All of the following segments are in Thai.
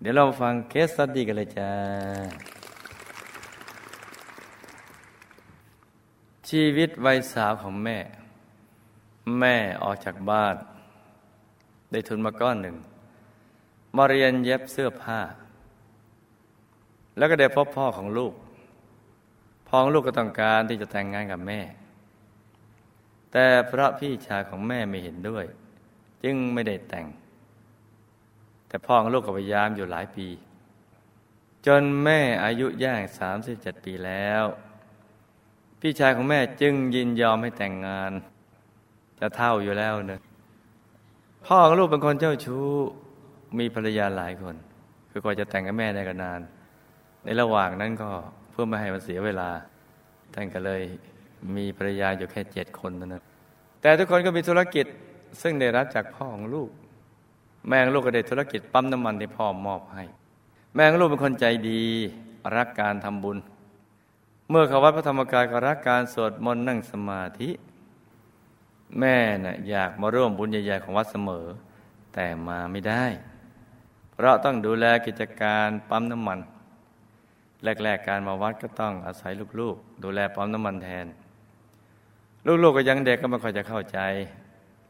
เดี๋ยวเราฟังเคสสตดี้กันเลยจ้า ชีวิตวัยสาวของแม่ แม่ออกจากบ้าน ได้ทุนมาก้อนหนึ่ง มาเรียนเย็บเสื้อผ้า แล้วก็ได้พบพ่อของลูก พ่อของลูกก็ต้องการที่จะแต่งงานกับแม่ แต่พระพี่ชายของแม่ไม่เห็นด้วย จึงไม่ได้แต่ง แต่พ่อของลูกก็พยายามอยู่หลายปี จนแม่อายุย่างสามสิบเจ็ดปีแล้ว พี่ชายของแม่จึงยินยอมให้แต่งงาน จะเท่าอยู่แล้วเนอะพ่อของลูกเป็นคนเจ้าชู้มีภรรยาหลายคน คือกว่าจะแต่งกับแม่ได้ก็นาน ในระหว่างนั้นก็เพื่อไม่ให้มันเสียเวลาท่านก็เลยมีภรรยาอยู่แค่เจ็ดคนนั้นแต่ทุกคนก็มีธุรกิจซึ่งได้รับจากพ่อของลูก แม่งลูกก็ได้ธุรกิจปั๊มน้ำมันที่พ่อมอบให้ แม่งลูกเป็นคนใจดีรักการทำบุญ เมื่อเขาวัดพระธรรมกายก็รักการสวดมนต์นั่งสมาธิ แม่น่ะอยากมาร่วมบุญใหญ่ๆของวัดเสมอ แต่มาไม่ได้ เพราะต้องดูแลกิจการปั๊มน้ำมัน แรกๆการมาวัดก็ต้องอาศัยลูกๆ ดูแลปั๊มน้ำมันแทน ลูกๆก็ยังเด็กก็ไม่ค่อยจะเข้าใจ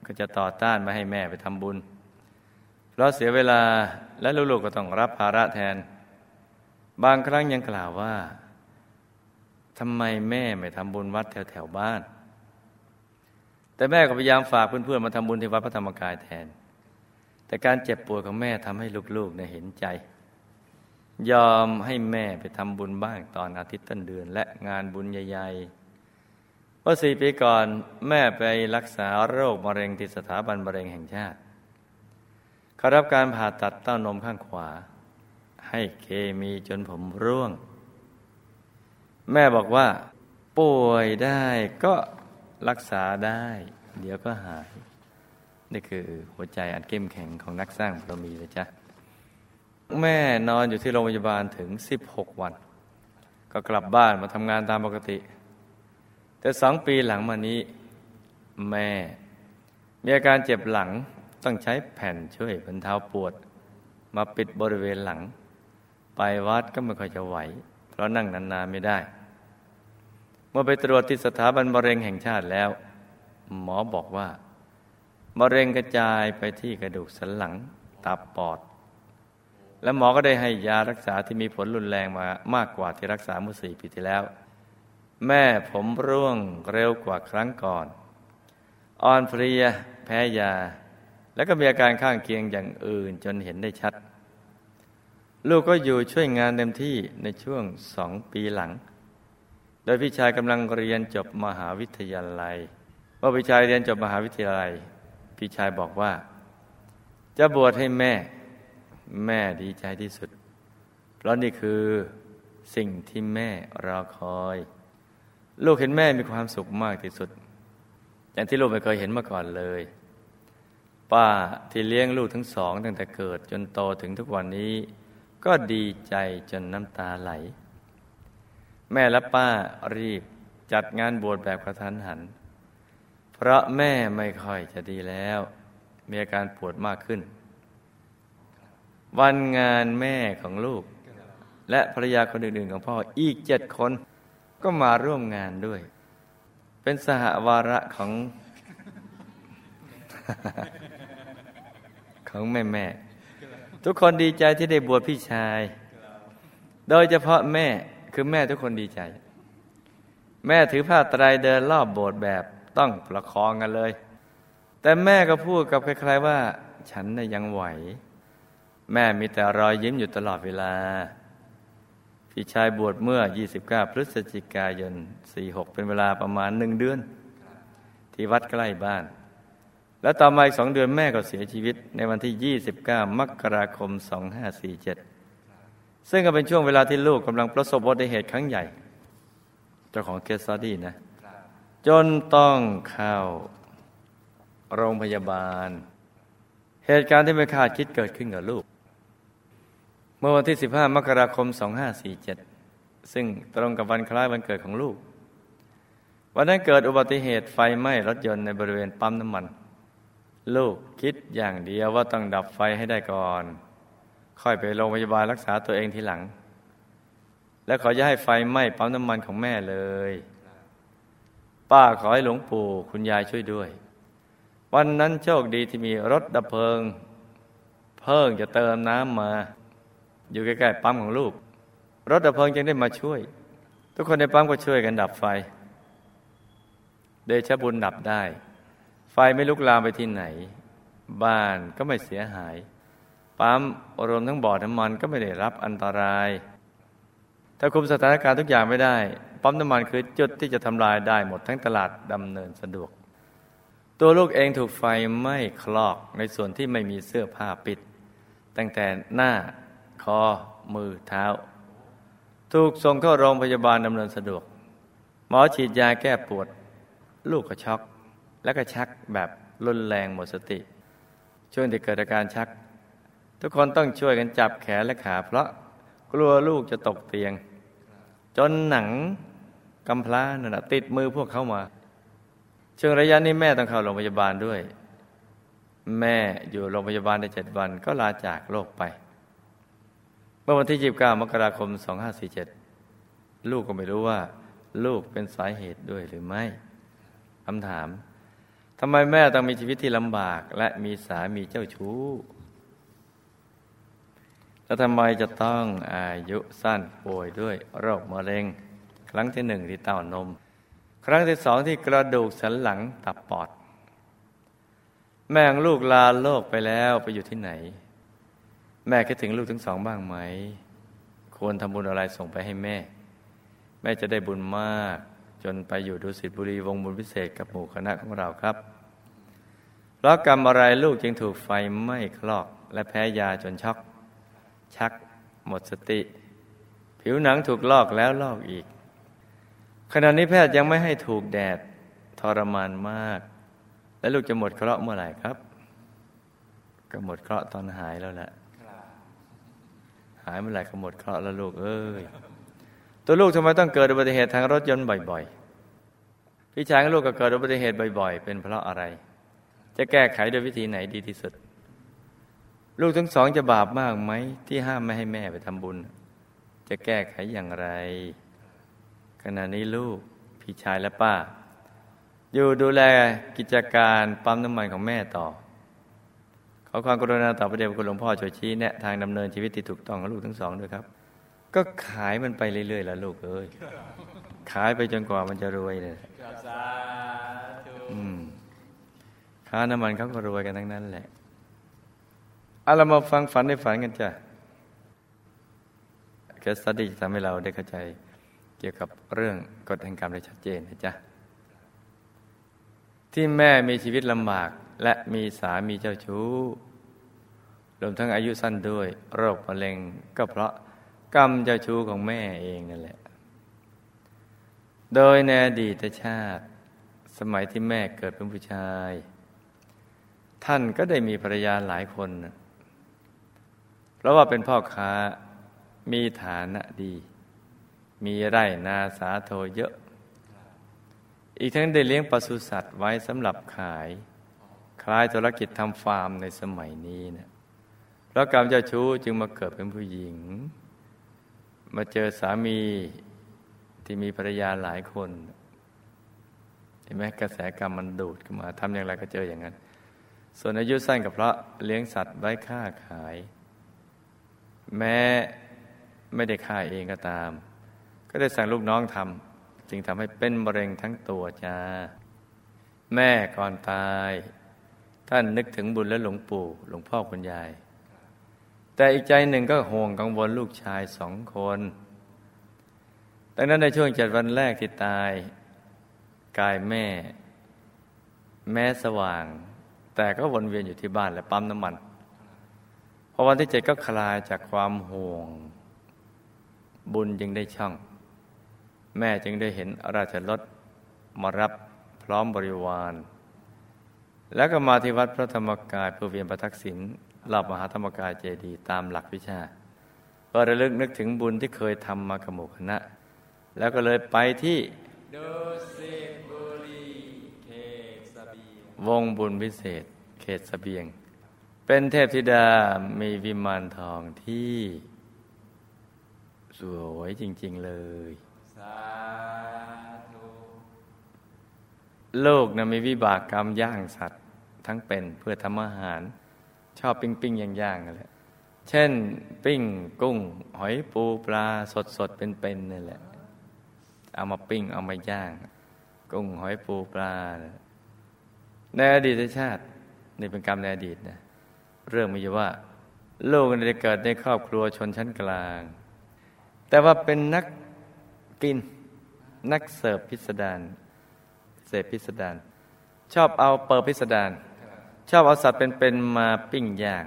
ก็จะต่อต้านไม่ให้แม่ไปทำบุญ เพราะเสียเวลาและลูกๆก็ต้องรับภาระแทน บางครั้งยังกล่าวว่าทำไมแม่ไม่ทำบุญวัดแถวๆบ้าน แต่แม่ก็พยายามฝากเพื่อนๆมาทำบุญที่วัดพระธรรมกายแทน แต่การเจ็บป่วดของแม่ทำให้ลูกๆเนี่ยเห็นใจ ยอมให้แม่ไปทำบุญบ้างตอนอาทิตย์ต้นเดือน และงานบุญใหญ่ๆเมื่อสี่ปีก่อนแม่ไปรักษาโรคมะเร็งที่สถาบันมะเร็งแห่งชาติ เขารับการผ่าตัดเต้านมข้างขวา ให้เคมีจนผมร่วง แม่บอกว่า ป่วยได้ก็รักษาได้ เดี๋ยวก็หาย นี่คือหัวใจอันเข้มแข็งของนักสร้างบารมีเลยจ้ะแม่นอนอยู่ที่โรงพยาบาลถึง 16 วัน ก็กลับบ้านมาทำงานตามปกติ แต่สองปีหลังมานี้ แม่ มีอาการเจ็บหลัง ต้องใช้แผ่นช่วยบรรเทาปวด มาปิดบริเวณหลัง ไปวัดก็ไม่ค่อยจะไหว เพราะนั่งนานๆไม่ได้ เมื่อไปตรวจที่สถาบันมะเร็งแห่งชาติแล้ว หมอบอกว่ามะเร็งกระจายไปที่กระดูกสันหลังตับปอด และหมอก็ได้ให้ยารักษาที่มีผลรุนแรงมามากกว่าที่รักษาเมื่อสี่ปีที่แล้ว แม่ผมร่วงเร็วกว่าครั้งก่อน อ่อนเพลียแพ้ยา แล้วก็มีอาการข้างเคียงอย่างอื่นจนเห็นได้ชัด ลูกก็อยู่ช่วยงานเต็มที่ในช่วงสองปีหลัง โดยพี่ชายกำลังเรียนจบมหาวิทยาลัยเมื่อพี่ชายเรียนจบมหาวิทยาลัย พี่ชายบอกว่า จะบวชให้แม่ แม่ดีใจที่สุด เพราะนี่คือสิ่งที่แม่รอคอย ลูกเห็นแม่มีความสุขมากที่สุด อย่างที่ลูกไม่เคยเห็นมาก่อนเลย ป้าที่เลี้ยงลูกทั้งสองตั้งแต่เกิดจนโตถึงทุกวันนี้ ก็ดีใจจนน้ำตาไหล แม่และป้ารีบจัดงานบวชแบบกระทันหัน เพราะแม่ไม่ค่อยจะดีแล้ว มีอาการปวดมากขึ้น วันงานแม่ของลูก และภรรยาคนอื่นๆของพ่ออีกเจ็ดคน ก็มาร่วมงานด้วย เป็นสหวาระของ ของแม่แม่ ทุกคนดีใจที่ได้บวชพี่ชาย โดยเฉพาะแม่คือแม่ทุกคนดีใจ แม่ถือผ้าไตรเดินรอบโบสถ์แบบต้องประคองกันเลย แต่แม่ก็พูดกับใครๆว่า ฉันน่ยังไหว แม่มีแต่รอยยิ้มอยู่ตลอดเวลา พี่ชายบวชเมื่อ 29 พฤศจิกายน 46 เป็นเวลาประมาณหนึ่งเดือน ที่วัดใกล้บ้าน แล้วต่อมาอีกสองเดือนแม่ก็เสียชีวิต ในวันที่ 29 มกราคม 2547 ซึ่งก็เป็นช่วงเวลาที่ลูกกำลังประสบอุบัติเหตุครั้งใหญ่ เจ้าของเคสซอดี้นะ จนต้องเข้าโรงพยาบาล เหตุการณ์ที่ไม่คาดคิดเกิดขึ้นกับลูก เมื่อวันที่ 15 มกราคม 2547 ซึ่งตรงกับวันคล้ายวันเกิดของลูก วันนั้นเกิดอุบัติเหตุไฟไหม้รถยนต์ในบริเวณปั๊มน้ำมัน ลูกคิดอย่างเดียวว่าต้องดับไฟให้ได้ก่อน ค่อยไปโรงพยาบาลรักษาตัวเองทีหลัง และขออย่าให้ไฟไหม้ปั๊มน้ำมันของแม่เลย ป้าขอให้หลวงปู่คุณยายช่วยด้วย วันนั้นโชคดีที่มีรถดับเพลิง เพิ่งจะเติมน้ำมา อยู่ใกล้ๆปั๊มของลูก รถดับเพลิงจึงได้มาช่วย ทุกคนในปั๊มก็ช่วยกันดับไฟ เดชบุญดับได้ ไม่ลุกลามไปที่ไหน บ้านก็ไม่เสียหาย ปั๊มรวมทั้งบ่อน้ำมันก็ไม่ได้รับอันตราย ถ้าคุมสถานการณ์ทุกอย่างไม่ได้ ปั๊มน้ำมันคือจุดที่จะทำลายได้หมดทั้งตลาดดำเนินสะดวก ตัวลูกเองถูกไฟไหม้คลอกในส่วนที่ไม่มีเสื้อผ้าปิด ตั้งแต่หน้าคอ มือเท้า ถูกส่งเข้าโรงพยาบาลดำเนินสะดวก หมอฉีดยาแก้ปวด ลูกก็ช็อก แล้วก็ชักแบบรุนแรงหมดสติ ช่วงที่เกิดอาการชัก ทุกคนต้องช่วยกันจับแขนและขา เพราะกลัวลูกจะตกเตียง จนหนังกำพร้านั่นนะติดมือพวกเขามาช่วงระยะนี้แม่ต้องเข้าโรงพยาบาลด้วย แม่อยู่โรงพยาบาลได้เจ็ดวันก็ลาจากโลกไป เมื่อวันที่ 29 มกราคม 2547 ลูกก็ไม่รู้ว่า ลูกเป็นสาเหตุด้วยหรือไม่คำถาม ทำไมแม่ต้องมีชีวิตที่ลำบาก และมีสามีเจ้าชู้ แล้วทำไมจะต้องอายุสั้นป่วยด้วยโรคมะเร็ง ครั้งที่หนึ่งที่เต้านม ครั้งที่สองที่กระดูกสันหลังตับปอด แม่งลูกลาโลกไปแล้วไปอยู่ที่ไหน แม่คิดถึงลูกทั้งสองบ้างไหม ควรทำบุญอะไรส่งไปให้แม่ แม่จะได้บุญมาก จนไปอยู่ดุสิตบุรีวงบุญพิเศษกับหมู่คณะของเราครับเพราะกรรมอะไรลูกจึงถูกไฟไหม้คลอก และแพ้ยาจนช็อก ชักหมดสติ ผิวหนังถูกลอกแล้วลอกอีก ขณะนี้แพทย์ยังไม่ให้ถูกแดดทรมานมาก และลูกจะหมดเคราะห์เมื่อไหร่ครับ ก็หมดเคราะห์ตอนหายแล้วแหละหายเมื่อไหร่ก็หมดเคราะห์แล้วลูกเอ้ย ตัวลูกทำไมต้องเกิดอุบัติเหตุทางรถยนต์บ่อย ๆ พี่ชายของลูกก็เกิดอุบัติเหตุบ่อย ๆ เป็นเพราะอะไร จะแก้ไขโดยวิธีไหนดีที่สุด ลูกทั้งสองจะบาปมากไหมที่ห้ามไม่ให้แม่ไปทำบุญ จะแก้ไขอย่างไร ขณะนี้ลูกพี่ชายและป้า อยู่ดูแลกิจการปั๊มน้ำมันของแม่ต่อขอความกรุณาต่อประเดี๋ยวคุณหลวงพ่อช่วยชี้แนะทางดำเนินชีวิตที่ถูกต้องของลูกทั้งสองด้วยครับ ก็ขายมันไปเรื่อยๆแล้วลูกเอ้ยขายไปจนกว่ามันจะรวยเลยอืมค้าน้ำมันเขาก็รวยกันทั้งนั้นแหละเอาเรามาฟังฝันในฝันกันจ้ะแคสตัดดี้จะทำให้เราได้เข้าใจ เกี่ยวกับเรื่องกฎแห่งกรรมได้ชัดเจนนะจ๊ะ ที่แม่มีชีวิตลำบาก และมีสามีเจ้าชู้รวมทั้งอายุสั้นด้วย โรคมะเร็งก็เพราะ กรรมเจ้าชู้ของแม่เองนั่นแหละ โดยในอดีตชาติ สมัยที่แม่เกิดเป็นผู้ชาย ท่านก็ได้มีภรรยาหลายคนเพราะว่าเป็นพ่อค้ามีฐานะดี มีไร่นาสาโทเยอะ อีกทั้งได้เลี้ยงปศุสัตว์ไว้สำหรับขาย คล้ายธุรกิจทำฟาร์มในสมัยนี้นะเพราะกรรมเจ้าชู้จึงมาเกิดเป็นผู้หญิง มาเจอสามีที่มีภรรยาหลายคนเห็นไหมกระแสกรรมมันดูดขึ้นมาทำอย่างไรก็เจออย่างนั้น ส่วนอายุสั้นกับเพราะเลี้ยงสัตว์ไว้ค่าขาย แม้ไม่ได้ฆ่าเองก็ตาม ก็ได้สั่งลูกน้องทำจึงทำให้เป็นมะเร็งทั้งตัวจ้า แม่ก่อนตาย ท่านนึกถึงบุญและหลวงปู่ หลวงพ่อคุณยาย แต่อีกใจหนึ่งก็ห่วงกังวลลูกชายสองคนดังนั้นในช่วงเจ็ดวันแรกที่ตาย กายแม่ แม้สว่าง แต่ก็วนเวียนอยู่ที่บ้านและปั๊มน้ำมันพอวันที่เจ็ดก็คลายจากความห่วง บุญจึงได้ช่อง แม่จึงได้เห็นราชรถมารับพร้อมบริวาร แล้วก็มาที่วัดพระธรรมกายเพื่อเวียนประทักษิณ รอบมหาธรรมกายเจดีย์ตามหลักวิชาเพื่อระลึกนึกถึงบุญที่เคยทำมากับหมู่คณะ แล้วก็เลยไปที่ดุสิตบุรีเขตสเบียงวงบุญวิเศษ เขตสเสบียง เป็นเทพธิดามีวิมานทองที่สวยจริง ๆ เลยสาธุโลกนะมีวิบากกรรมย่างสัตว์ ทั้งเป็นเพื่อทำอาหาร ชอบปิ้งปิ้งย่างย่างกันแหละเช่น ปิ้งกุ้ง หอยปูปลาสดสดเป็นเป็นนี่แหละ เอามาปิ้งเอามาย่าง กุ้งหอยปูปลา ในอดีตชาตินี่เป็นกรรมในอดีตนะเรื่องมีอยู่ว่า ลูกได้เกิดในครอบครัวชนชั้นกลาง แต่ว่าเป็นนักกินนักเสิร์ฟพิสดารเสพพิสดารชอบเอาเปิดพิสดาร ชอบเอาสัตว์เป็นๆมาปิ้งย่าง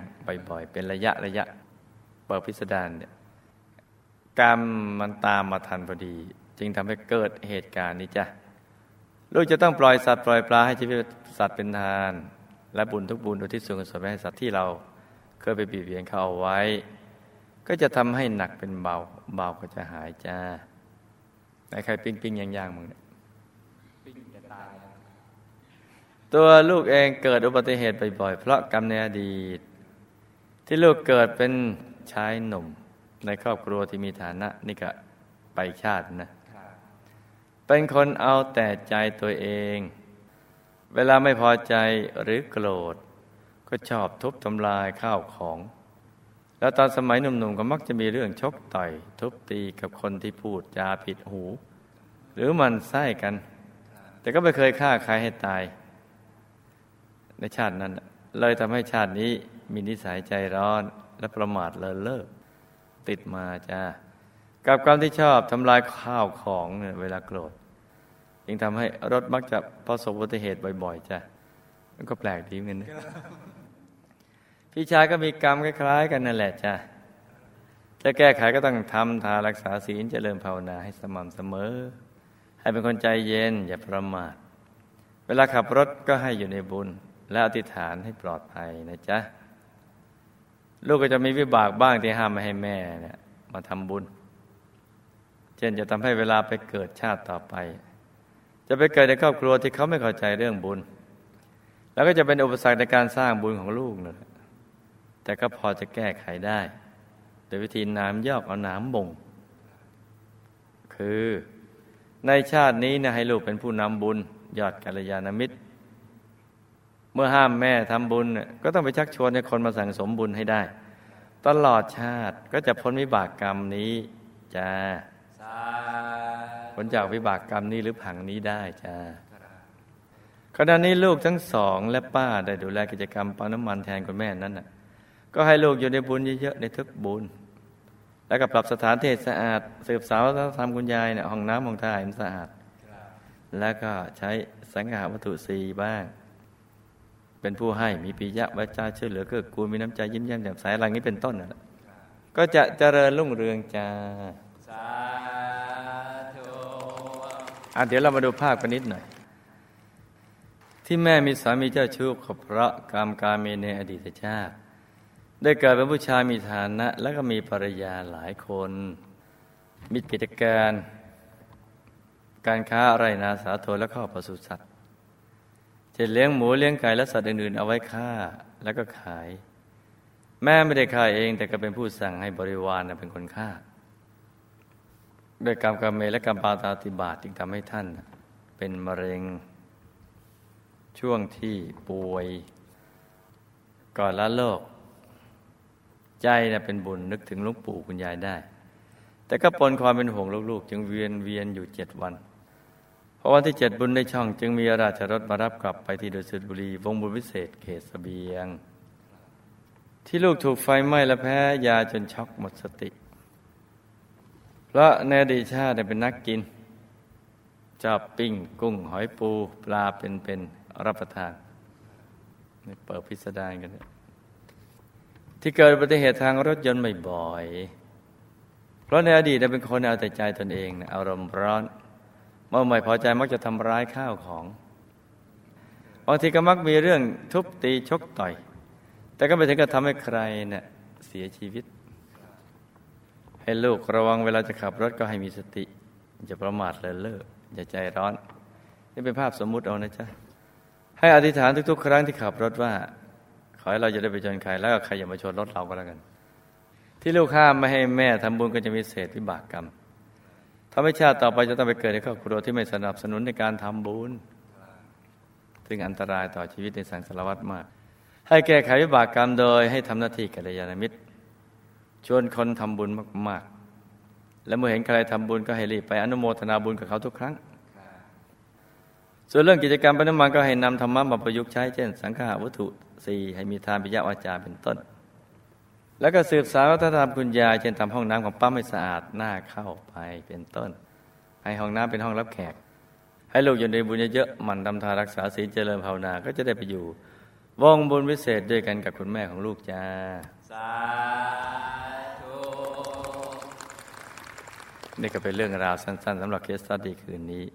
บ่อยๆ เป็นระยะระยะเปิดพิสดารเนี่ยกรรมมันตามมาทันพอดี จึงทำให้เกิดเหตุการณ์นี้จ้ะลูกจะต้องปล่อยสัตว์ปล่อยปลาให้ชีวิตสัตว์เป็นทาน และบุญทุกบุญอุทิศส่วนกุศลไปให้สัตว์ที่เราเคยไปบีบเบียนเขาเอาไว้ ก็จะทำให้หนักเป็นเบา เบาก็จะหายจ้าไหนใครปิ้งปิ้งย่างย่างมึงเนี่ย ปิ้งจะตาย ตัวลูกเองเกิดอุบัติเหตุบ่อยๆ เพราะกรรมในอดีต ที่ลูกเกิดเป็นชายหนุ่ม ในครอบครัวที่มีฐานะนี่ก็ไปชาตินะครับเป็นคนเอาแต่ใจตัวเอง เวลาไม่พอใจหรือโกรธ ก็ชอบทุบทำลายข้าวของ แล้วตอนสมัยหนุ่มๆ ก็มักจะมีเรื่องชกต่อย ทุบตีกับคนที่พูดจาผิดหู หรือมันไส้กัน แต่ก็ไม่เคยฆ่าใครให้ตาย ในชาตินั้น เลยทำให้ชาตินี้มีนิสัยใจร้อนและประมาทเลินเล่อติดมาจ้ากับความที่ชอบทำลายข้าวของเนี่ยเวลาโกรธจึงทำให้รถมักจะประสบอุบัติเหตุบ่อย ๆจ้ะมันก็แปลกดีเหมือนกันนะพี่ชายก็มีกรรมคล้ายๆ กันนั่นแหละจ้ะจะแก้ไขก็ต้องทำทารักษาศีลเจริญภาวนาให้สม่ำเสมอ ให้เป็นคนใจเย็นอย่าประมาท เวลาขับรถก็ให้อยู่ในบุญ และอธิษฐานให้ปลอดภัยนะจ๊ะ ลูกก็จะมีวิบากบ้างที่ห้ามไม่ให้แม่เนี่ยมาทำบุญ เช่นจะทำให้เวลาไปเกิดชาติต่อไป จะไปเกิดในครอบครัวที่เขาไม่เข้าใจเรื่องบุญ แล้วก็จะเป็นอุปสรรคในการสร้างบุญของลูกนะแต่ก็พอจะแก้ไขได้ โดยวิธีน้ำยอกเอาน้ำบ่ง คือในชาตินี้นะให้ลูกเป็นผู้นำบุญยอดกัลยาณมิตร เมื่อห้ามแม่ทำบุญเนี่ยก็ต้องไปชักชวนให้คนมาสั่งสมบุญให้ได้ ตลอดชาติก็จะพ้นวิบากกรรมนี้จ้าสาพ้นจากวิบากกรรมนี้หรือผังนี้ได้จ้าขณะนี้ลูกทั้งสองและป้าได้ดูแลกิจกรรมปั๊มน้ำมันแทนคุณแม่นั้นน่ะ ก็ให้ลูกอยู่ในบุญเยอะๆในทุกบุญ แล้วก็ปรับสถานที่สะอาด สืบสาววัฒนธรรมคุณยายเนี่ยห้องน้ำห้องท่าให้มันสะอาด แล้วก็ใช้สังหาวัตถุสีบ้าง เป็นผู้ให้มีปิยะวาจาช่วยเหลือเกื้อกูลมีน้ำใจยิ้มแย้มแจ่มใสอะไรนี้เป็นต้นนั่นแหละก็จะเจริญรุ่งเรืองจ้าสาธุอะเดี๋ยวเรามาดูภาพกันนิดหน่อย ที่แม่มีสามีเจ้าชู้ก็เพราะกรรมการมีในอดีตชาติ ได้เกิดเป็นผู้ชายมีฐานะ แล้วก็มีภรรยาหลายคน มีกิจการ การค้าไรนาสาโทและข้อปศุสัตว์ จะเลี้ยงหมูเลี้ยงไก่และสัตว์อื่นๆ เอาไว้ฆ่าแล้วก็ขาย แม่ไม่ได้ฆ่าเอง แต่ก็เป็นผู้สั่งให้บริวารเป็นคนฆ่าด้วยกรรมกรรมเมและกรรมปาตาติบาตจึงทำให้ท่าน เป็นมะเร็ง ช่วงที่ป่วย ก่อนละโลก ใจนะเป็นบุญนึกถึงหลุงปู่คุณยายได้ แต่ก็ปนความเป็นห่วงลูกๆ จึงเวียนเวียนอยู่เจ็ดวัน พราะวันที่เจ็ดบุญในช่อง จึงมีราชรถมารับกลับไปที่ดุสิตบุรี วงบุญวิเศษเขตสเสบียง ที่ลูกถูกไฟไหม้และแพ้ยาจนช็อกหมดสติเพราะในอดีตชาติเป็นนักกินชอบปิ้งกุ้งหอยปูปลาเป็นๆรับประทานนี่เปิดพิสดารกันเนี่ยที่เกิดอุบัติเหตุทางรถยนต์บ่อยๆเพราะในอดีตเป็นคนเอาแต่ใจตนเอง อารมณ์ร้อน เมื่อไม่พอใจมักจะทำร้ายข้าวของบางทีก็มักมีเรื่องทุบตีชกต่อย แต่ก็ไม่ถึงกับทำให้ใครเนะี่ยเสียชีวิต ให้ลูกระวังเวลาจะขับรถก็ให้มีสติ อย่าประมาทเลินเล่ออย่าใจร้อน นี่เป็นภาพสมมุติเอานะจ๊ะ ให้อธิษฐานทุกๆ ครั้งที่ขับรถว่า ขอให้เราจะได้ไปชนใครแล้วก็ใครอย่ามาชนรถเราก็แล้วกัน ที่ลูกห้ามไม่ให้แม่ทำบุญก็จะมีเศษวิบากกรรม ทำให้ชาติต่อไปจะต้องไปเกิดในครอบครัวที่ไม่สนับสนุนในการทำบุญ ซึ่งอันตรายต่อชีวิตในสังสารวัตรมาก ให้แก้ไขวิบากกรรมโดยให้ทำหน้าที่กัลยาณมิตร ชวนคนทำบุญมากๆ และเมื่อเห็นใครทำบุญก็ให้รีบไปอนุโมทนาบุญกับเขาทุกครั้ง ส่วนเรื่องกิจกรรมปัน้ำมันก็ให้นำธรรมะมาประยุกต์ใช้เช่น สังฆาวัตถุสี่ให้มีทานปิยวาจาเป็นต้น แล้วก็สืบสานวัฒนธรรมคุณยายเช่นทำห้องน้ำของปั๊มให้สะอาดหน้าเข้าไปเป็นต้น ให้ห้องน้ำเป็นห้องรับแขก ให้ลูกอยู่ในบุญเยอะๆหมันทำทานรักษาศีลเจริญภาวนาก็จะได้ไปอยู่วงบุญวิเศษด้วยกันกับคุณแม่ของลูกจ้าสาธุนี่ก็เป็นเรื่องราวสั้น ๆสำหรับเคสสตัดดี้คืนนี้